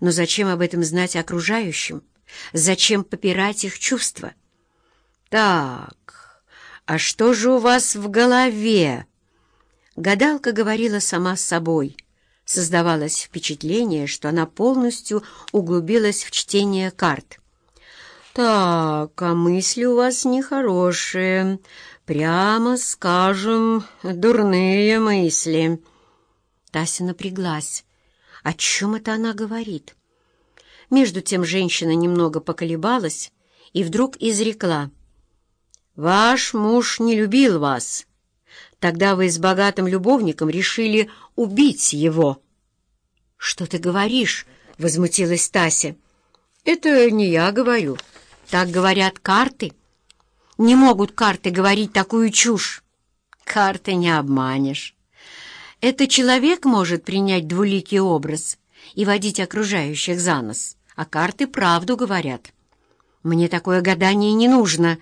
Но зачем об этом знать окружающим? Зачем попирать их чувства? «Так, а что же у вас в голове?» Гадалка говорила сама с собой. Создавалось впечатление, что она полностью углубилась в чтение карт. «Так, а мысли у вас нехорошие, прямо скажем, дурные мысли». Тася напряглась. О чем это она говорит? Между тем женщина немного поколебалась и вдруг изрекла. «Ваш муж не любил вас. Тогда вы с богатым любовником решили убить его». «Что ты говоришь?» — возмутилась Тася. «Это не я говорю. Так говорят карты. Не могут карты говорить такую чушь. Карты не обманешь. Это человек может принять двуликий образ и водить окружающих за нос, а карты правду говорят. Мне такое гадание не нужно.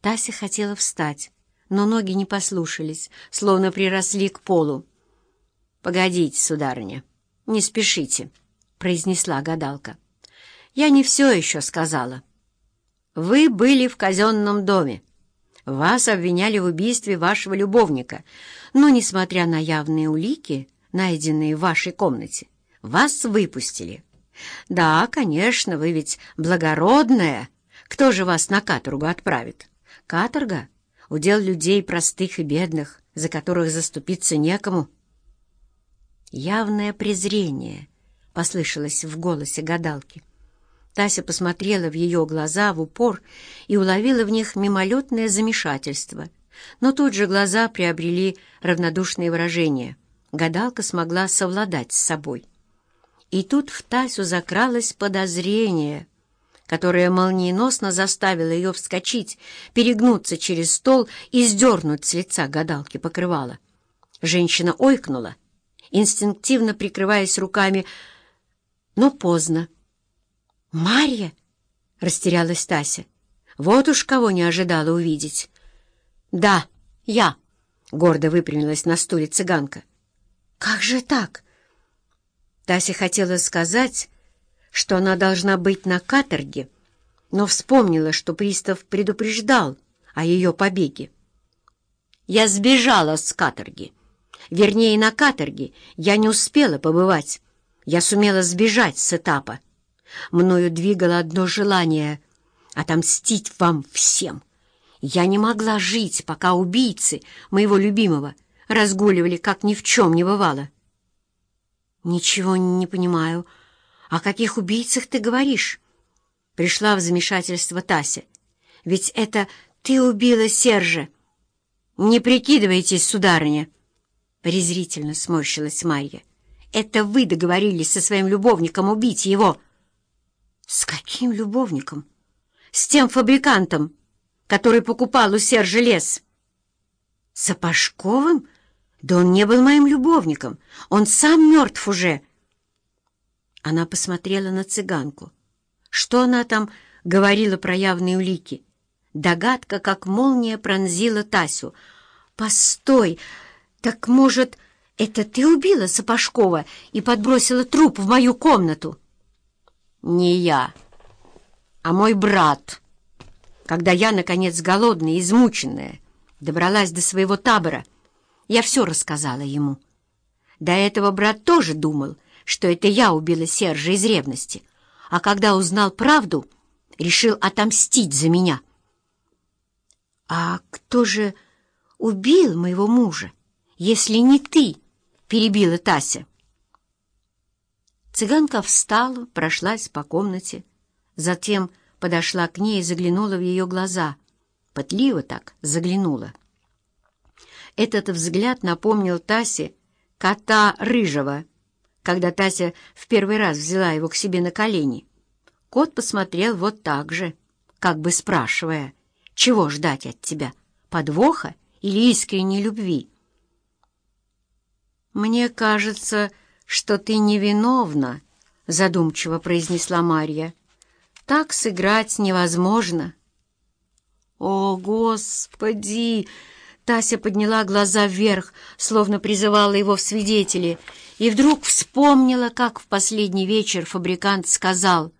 Тася хотела встать, но ноги не послушались, словно приросли к полу. «Погодите, сударыня, не спешите», — произнесла гадалка. «Я не все еще сказала». Вы были в казенном доме. Вас обвиняли в убийстве вашего любовника, но, несмотря на явные улики, найденные в вашей комнате, вас выпустили. Да, конечно, вы ведь благородная. Кто же вас на каторгу отправит? Каторга — удел людей простых и бедных, за которых заступиться некому. Явное презрение послышалось в голосе гадалки. Тася посмотрела в ее глаза в упор и уловила в них мимолетное замешательство. Но тут же глаза приобрели равнодушные выражения. Гадалка смогла совладать с собой. И тут в Тасю закралось подозрение, которое молниеносно заставило ее вскочить, перегнуться через стол и сдернуть с лица гадалки покрывало. Женщина ойкнула, инстинктивно прикрываясь руками, но поздно. «Марья?» — растерялась Тася. «Вот уж кого не ожидала увидеть». «Да, я», — гордо выпрямилась на стуле цыганка. «Как же так?» Тася хотела сказать, что она должна быть на каторге, но вспомнила, что пристав предупреждал о ее побеге. «Я сбежала с каторги. Вернее, на каторге я не успела побывать. Я сумела сбежать с этапа». Мною двигало одно желание — отомстить вам всем. Я не могла жить, пока убийцы моего любимого разгуливали, как ни в чем не бывало. «Ничего не понимаю. О каких убийцах ты говоришь?» Пришла в замешательство Тася. «Ведь это ты убила Сержа!» «Не прикидывайтесь, сударыня!» Презрительно сморщилась Марья. «Это вы договорились со своим любовником убить его!» С каким любовником? С тем фабрикантом, который покупал у Сержа лес. Сапожковым? Да он не был моим любовником. Он сам мертв уже. Она посмотрела на цыганку. Что она там говорила про явные улики? Догадка, как молния, пронзила Тасю. «Постой! Так, может, это ты убила Сапожкова и подбросила труп в мою комнату?» Не я, а мой брат. Когда я, наконец, голодная и измученная, добралась до своего табора, я все рассказала ему. До этого брат тоже думал, что это я убила Сержа из ревности, а когда узнал правду, решил отомстить за меня. «А кто же убил моего мужа, если не ты?» — перебила Тася. Цыганка встала, прошлась по комнате, затем подошла к ней и заглянула в ее глаза. Пытливо так заглянула. Этот взгляд напомнил Тасе кота Рыжего, когда Тася в первый раз взяла его к себе на колени. Кот посмотрел вот так же, как бы спрашивая, чего ждать от тебя, подвоха или искренней любви. «Мне кажется, что ты невиновна», — задумчиво произнесла Марья. «Так сыграть невозможно». «О, Господи!» Тася подняла глаза вверх, словно призывала его в свидетели, и вдруг вспомнила, как в последний вечер фабрикант сказал —